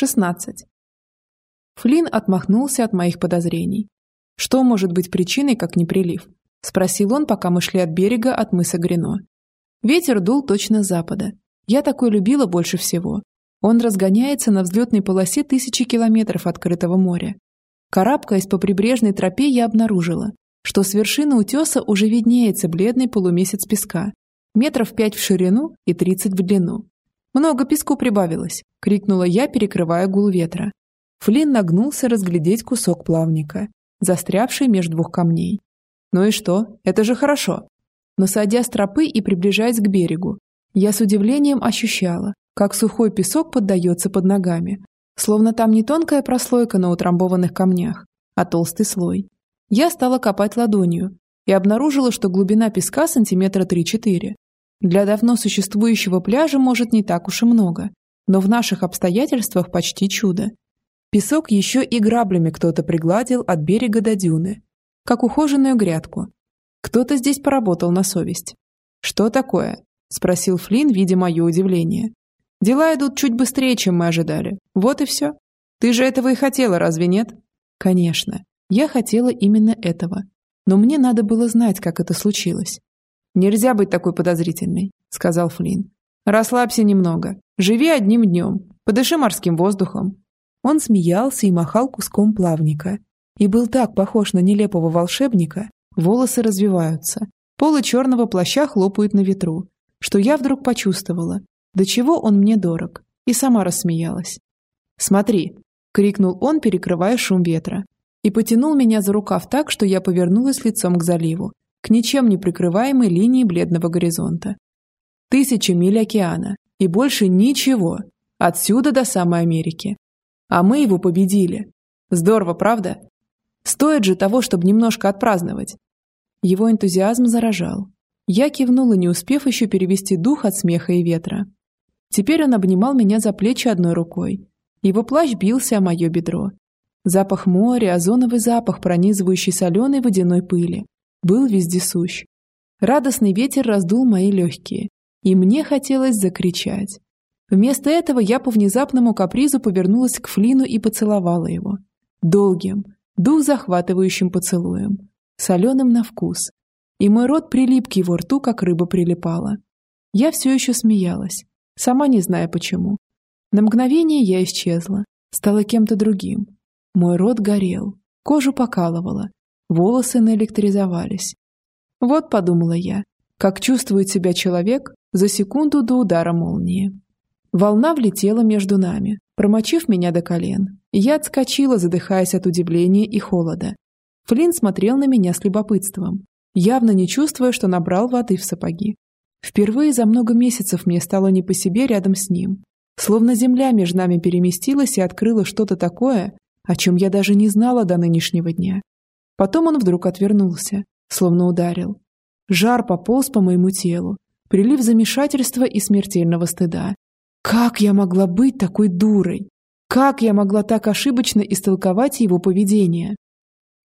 16. Флинн отмахнулся от моих подозрений. Что может быть причиной, как не прилив? Спросил он, пока мы шли от берега от мыса Грино. Ветер дул точно с запада. Я такой любила больше всего. Он разгоняется на взлетной полосе тысячи километров открытого моря. Карабкаясь по прибрежной тропе, я обнаружила, что с вершины утеса уже виднеется бледный полумесяц песка, метров пять в ширину и тридцать в длину. «Много песку прибавилось!» — крикнула я, перекрывая гул ветра. Флинн нагнулся разглядеть кусок плавника, застрявший между двух камней. «Ну и что? Это же хорошо!» Но садя с тропы и приближаясь к берегу, я с удивлением ощущала, как сухой песок поддается под ногами, словно там не тонкая прослойка на утрамбованных камнях, а толстый слой. Я стала копать ладонью и обнаружила, что глубина песка сантиметра 3-4. Для давно существующего пляжа может не так уж и много, но в наших обстоятельствах почти чудо. Песок еще и граблями кто-то пригладил от берега до дюны, как ухоженную грядку. Кто-то здесь поработал на совесть. «Что такое?» – спросил Флинн, видя мое удивление. «Дела идут чуть быстрее, чем мы ожидали. Вот и все. Ты же этого и хотела, разве нет?» «Конечно. Я хотела именно этого. Но мне надо было знать, как это случилось. «Нельзя быть такой подозрительной», — сказал Флинн. «Расслабься немного. Живи одним днем. Подыши морским воздухом». Он смеялся и махал куском плавника. И был так похож на нелепого волшебника. Волосы развиваются. Полы черного плаща хлопают на ветру. Что я вдруг почувствовала. До чего он мне дорог. И сама рассмеялась. «Смотри!» — крикнул он, перекрывая шум ветра. И потянул меня за рукав так, что я повернулась лицом к заливу к ничем не прикрываемой линии бледного горизонта. Тысячи миль океана и больше ничего, отсюда до самой Америки. А мы его победили. Здорово, правда? Стоит же того, чтобы немножко отпраздновать. Его энтузиазм заражал. Я кивнула, не успев еще перевести дух от смеха и ветра. Теперь он обнимал меня за плечи одной рукой. Его плащ бился о мое бедро. Запах моря, озоновый запах, пронизывающий соленой водяной пыли, был вездесущ. Радостный ветер раздул мои легкие, и мне хотелось закричать. Вместо этого я по внезапному капризу повернулась к Флину и поцеловала его. Долгим, дух захватывающим поцелуем, соленым на вкус. И мой рот прилип к его рту, как рыба прилипала. Я все еще смеялась, сама не зная почему. На мгновение я исчезла, стала кем-то другим. Мой рот горел, кожу покалывало, Волосы наэлектризовались. Вот, подумала я, как чувствует себя человек за секунду до удара молнии. Волна влетела между нами, промочив меня до колен. Я отскочила, задыхаясь от удивления и холода. Флинн смотрел на меня с любопытством, явно не чувствуя, что набрал воды в сапоги. Впервые за много месяцев мне стало не по себе рядом с ним. Словно земля между нами переместилась и открыла что-то такое, о чем я даже не знала до нынешнего дня. Потом он вдруг отвернулся, словно ударил. Жар пополз по моему телу, прилив замешательства и смертельного стыда. Как я могла быть такой дурой? Как я могла так ошибочно истолковать его поведение?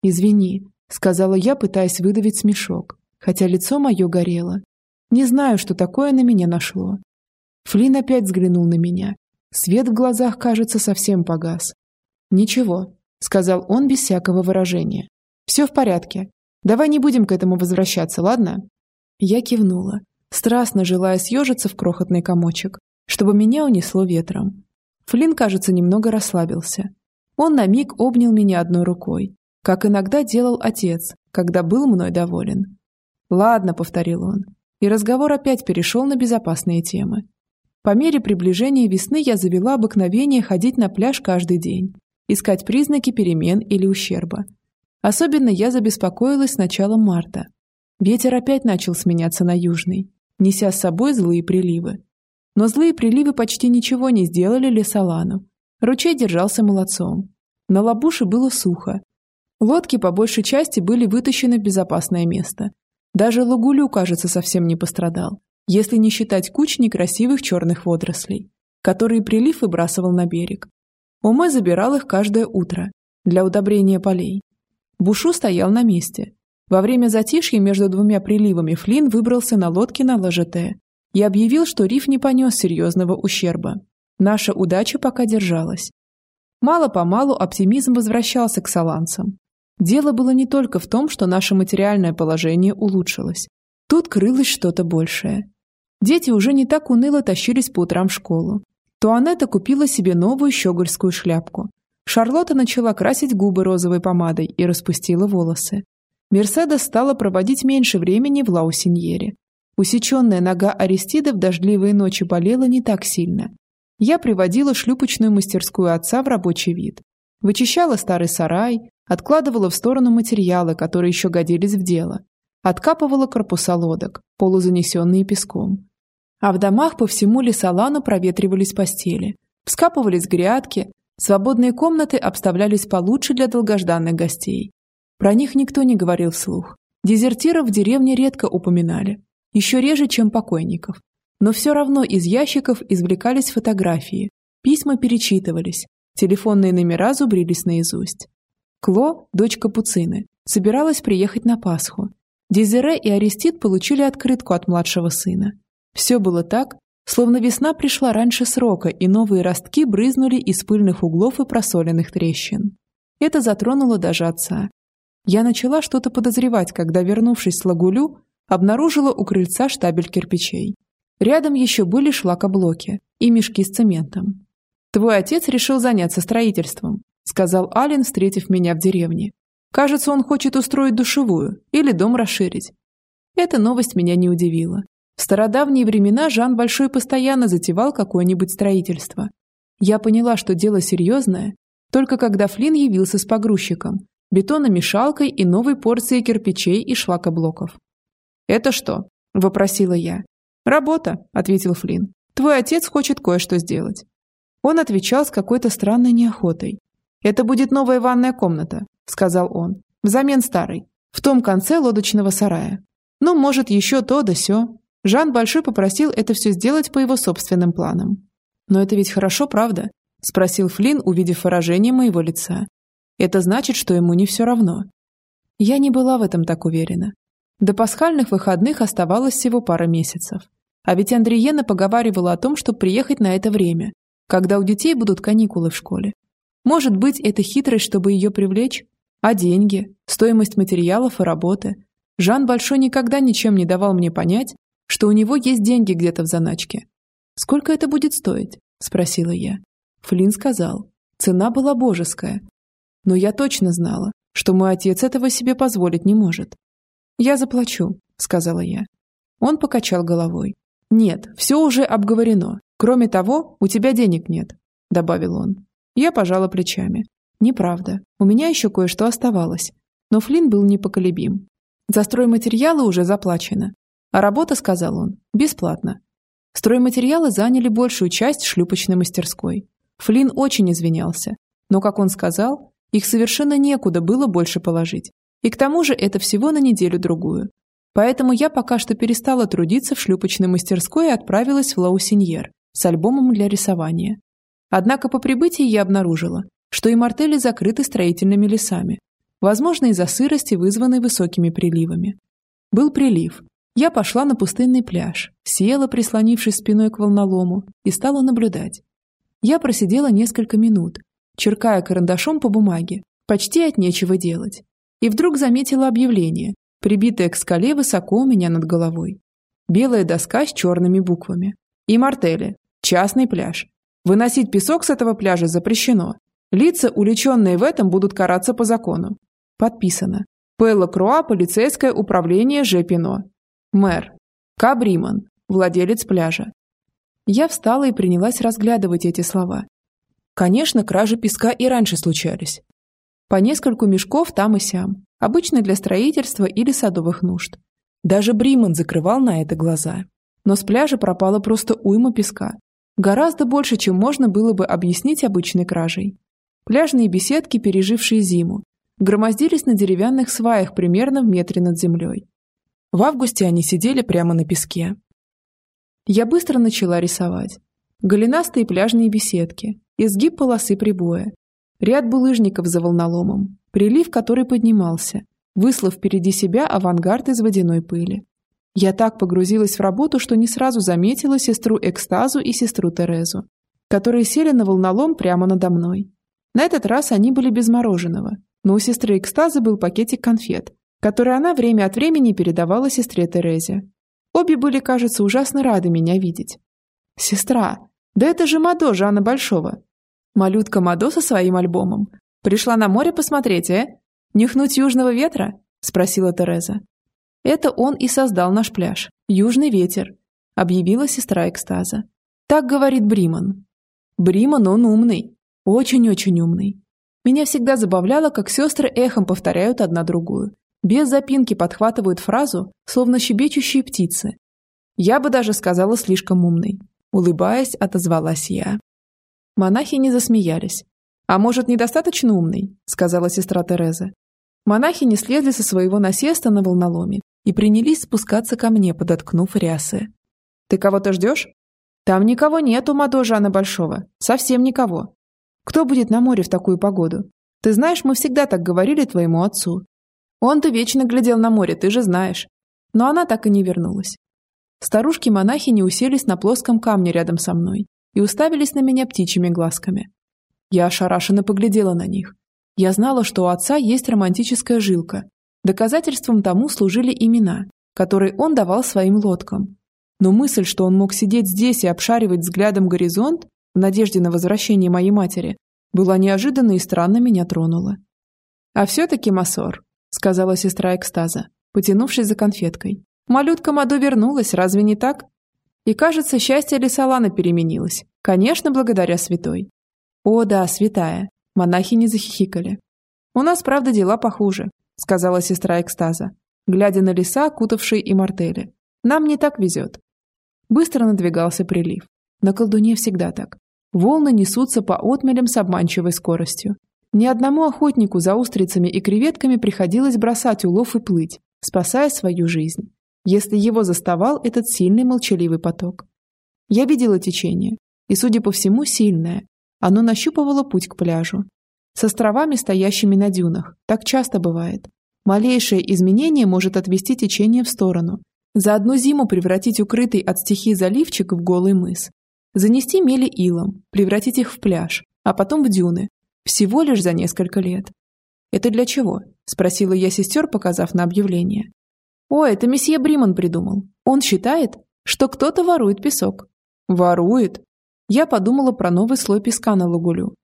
«Извини», — сказала я, пытаясь выдавить смешок, хотя лицо мое горело. Не знаю, что такое на меня нашло. Флин опять взглянул на меня. Свет в глазах, кажется, совсем погас. «Ничего», — сказал он без всякого выражения. Все в порядке. Давай не будем к этому возвращаться, ладно?» Я кивнула, страстно желая съежиться в крохотный комочек, чтобы меня унесло ветром. Флинн, кажется, немного расслабился. Он на миг обнял меня одной рукой, как иногда делал отец, когда был мной доволен. «Ладно», — повторил он, и разговор опять перешел на безопасные темы. По мере приближения весны я завела обыкновение ходить на пляж каждый день, искать признаки перемен или ущерба, Особенно я забеспокоилась с началом марта. Ветер опять начал сменяться на южный, неся с собой злые приливы. Но злые приливы почти ничего не сделали Лесолану. Ручей держался молодцом. На лабуше было сухо. Лодки по большей части были вытащены в безопасное место. Даже Лагулю, кажется, совсем не пострадал, если не считать куч некрасивых черных водорослей, которые прилив выбрасывал на берег. Умэ забирал их каждое утро для удобрения полей. Бушу стоял на месте. Во время затишья между двумя приливами Флинн выбрался на лодке на ЛЖТ и объявил, что риф не понес серьезного ущерба. Наша удача пока держалась. Мало-помалу оптимизм возвращался к саланцам. Дело было не только в том, что наше материальное положение улучшилось. Тут крылось что-то большее. Дети уже не так уныло тащились по утрам в школу. Туанетта купила себе новую щегольскую шляпку. Шарлотта начала красить губы розовой помадой и распустила волосы. Мерседес стала проводить меньше времени в Лаусиньере. Усеченная нога Аристида в дождливые ночи болела не так сильно. Я приводила шлюпочную мастерскую отца в рабочий вид. Вычищала старый сарай, откладывала в сторону материалы, которые еще годились в дело. Откапывала корпуса лодок, полузанесенные песком. А в домах по всему Лесолану проветривались постели. Вскапывались грядки, свободные комнаты обставлялись получше для долгожданных гостей. Про них никто не говорил вслух. Дезертиров в деревне редко упоминали еще реже, чем покойников. Но все равно из ящиков извлекались фотографии, письма перечитывались, телефонные номера зубрились наизусть. Кло, дочь Капуцины, собиралась приехать на Пасху. Дезире и Арестит получили открытку от младшего сына. Все было так, словно весна пришла раньше срока, и новые ростки брызнули из пыльных углов и просоленных трещин. Это затронуло даже отца. Я начала что-то подозревать, когда, вернувшись с Лагулю, обнаружила у крыльца штабель кирпичей. Рядом еще были шлакоблоки и мешки с цементом. «Твой отец решил заняться строительством», сказал Ален, встретив меня в деревне. «Кажется, он хочет устроить душевую или дом расширить». Эта новость меня не удивила. В стародавние времена Жан Большой постоянно затевал какое-нибудь строительство. Я поняла, что дело серьезное, только когда Флинн явился с погрузчиком, бетономешалкой и новой порцией кирпичей и шлакоблоков. «Это что?» – вопросила я. «Работа», – ответил Флинн. «Твой отец хочет кое-что сделать». Он отвечал с какой-то странной неохотой. «Это будет новая ванная комната», – сказал он, – «взамен старой, в том конце лодочного сарая. Ну, может, еще то да сё». Жан Большой попросил это все сделать по его собственным планам. «Но это ведь хорошо, правда?» – спросил Флинн, увидев выражение моего лица. «Это значит, что ему не все равно». Я не была в этом так уверена. До пасхальных выходных оставалось всего пара месяцев. А ведь Андриена поговаривала о том, чтобы приехать на это время, когда у детей будут каникулы в школе. Может быть, это хитрость, чтобы ее привлечь? А деньги, стоимость материалов и работы? Жан Большой никогда ничем не давал мне понять, что у него есть деньги где-то в заначке. «Сколько это будет стоить?» – спросила я. Флинн сказал. Цена была божеская. Но я точно знала, что мой отец этого себе позволить не может. «Я заплачу», — сказала я. Он покачал головой. «Нет, все уже обговорено. Кроме того, у тебя денег нет», — добавил он. Я пожала плечами. «Неправда. У меня еще кое-что оставалось». Но Флинн был непоколебим. «За стройматериалы уже заплачено. А работа, — сказал он, — бесплатно. Стройматериалы заняли большую часть шлюпочной мастерской. Флинн очень извинялся, но, как он сказал, их совершенно некуда было больше положить. И к тому же это всего на неделю-другую. Поэтому я пока что перестала трудиться в шлюпочной мастерской и отправилась в Лаусиньер с альбомом для рисования. Однако по прибытии я обнаружила, что и мартели закрыты строительными лесами, возможно, из-за сырости, вызванной высокими приливами. Был прилив. Я пошла на пустынный пляж, села, прислонившись спиной к волнолому, и стала наблюдать. Я просидела несколько минут, черкая карандашом по бумаге, почти от нечего делать и вдруг заметила объявление, прибитое к скале высоко у меня над головой. Белая доска с черными буквами. И мартели. Частный пляж. Выносить песок с этого пляжа запрещено. Лица, уличенные в этом, будут караться по закону. Подписано. Пэлла Круа, полицейское управление Жепино. Мэр. Кабриман, владелец пляжа. Я встала и принялась разглядывать эти слова. Конечно, кражи песка и раньше случались. По нескольку мешков там и сям, обычно для строительства или садовых нужд. Даже Бриман закрывал на это глаза. Но с пляжа пропала просто уйма песка. Гораздо больше, чем можно было бы объяснить обычной кражей. Пляжные беседки, пережившие зиму, громоздились на деревянных сваях примерно в метре над землей. В августе они сидели прямо на песке. Я быстро начала рисовать. Голенастые пляжные беседки, изгиб полосы прибоя, Ряд булыжников за волноломом, прилив который поднимался, выслав впереди себя авангард из водяной пыли. Я так погрузилась в работу, что не сразу заметила сестру Экстазу и сестру Терезу, которые сели на волнолом прямо надо мной. На этот раз они были без мороженого, но у сестры экстаза был пакетик конфет, который она время от времени передавала сестре Терезе. Обе были, кажется, ужасно рады меня видеть. «Сестра, да это же Мадо Жана Большого!» Малютка Мадо со своим альбомом. «Пришла на море посмотреть, э? Нюхнуть южного ветра?» – спросила Тереза. «Это он и создал наш пляж. Южный ветер», – объявила сестра экстаза. «Так говорит Бриман». «Бриман, он умный. Очень-очень умный. Меня всегда забавляло, как сестры эхом повторяют одна другую. Без запинки подхватывают фразу, словно щебечущие птицы. Я бы даже сказала слишком умный. Улыбаясь, отозвалась я. Монахи не засмеялись. «А может, недостаточно умный?» – сказала сестра Тереза. Монахи не слезли со своего насеста на волноломе и принялись спускаться ко мне, подоткнув рясы. «Ты кого-то ждешь?» «Там никого нет у Мадо Жана Большого. Совсем никого. Кто будет на море в такую погоду? Ты знаешь, мы всегда так говорили твоему отцу. Он-то вечно глядел на море, ты же знаешь. Но она так и не вернулась. Старушки-монахини уселись на плоском камне рядом со мной и уставились на меня птичьими глазками. Я ошарашенно поглядела на них. Я знала, что у отца есть романтическая жилка. Доказательством тому служили имена, которые он давал своим лодкам. Но мысль, что он мог сидеть здесь и обшаривать взглядом горизонт, в надежде на возвращение моей матери, была неожиданно и странно меня тронула. «А все-таки Масор», — сказала сестра экстаза, потянувшись за конфеткой. «Малютка Маду вернулась, разве не так?» И, кажется, счастье Лисалана переменилось. Конечно, благодаря святой. «О, да, святая!» Монахи не захихикали. «У нас, правда, дела похуже», — сказала сестра экстаза, глядя на леса, окутавшие и мартели. «Нам не так везет». Быстро надвигался прилив. На колдуне всегда так. Волны несутся по отмелям с обманчивой скоростью. Ни одному охотнику за устрицами и креветками приходилось бросать улов и плыть, спасая свою жизнь, если его заставал этот сильный молчаливый поток. Я видела течение, и, судя по всему, сильное. Оно нащупывало путь к пляжу. С островами, стоящими на дюнах, так часто бывает. Малейшее изменение может отвести течение в сторону, за одну зиму превратить укрытый от стихий заливчик в голый мыс, Занести мели илом, превратить их в пляж, а потом в дюны. Всего лишь за несколько лет. «Это для чего?» – спросила я сестер, показав на объявление. «О, это месье Бриман придумал. Он считает, что кто-то ворует песок». «Ворует?» Я подумала про новый слой песка на лагулю.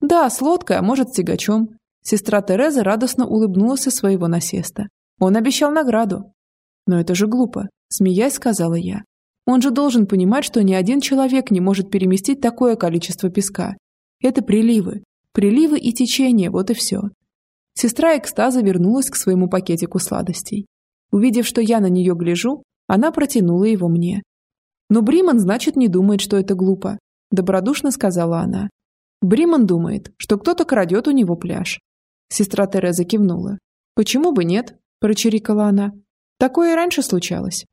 «Да, с лодкой, а может, с тягачом». Сестра Тереза радостно улыбнулась со своего насеста. Он обещал награду. «Но это же глупо», – смеясь сказала я. Он же должен понимать, что ни один человек не может переместить такое количество песка. Это приливы. Приливы и течения, вот и все. Сестра экстаза вернулась к своему пакетику сладостей. Увидев, что я на нее гляжу, она протянула его мне. «Но Бриман, значит, не думает, что это глупо», – добродушно сказала она. Бриман думает, что кто-то крадет у него пляж. Сестра Тереза кивнула. «Почему бы нет?» – прочирикала она. «Такое и раньше случалось.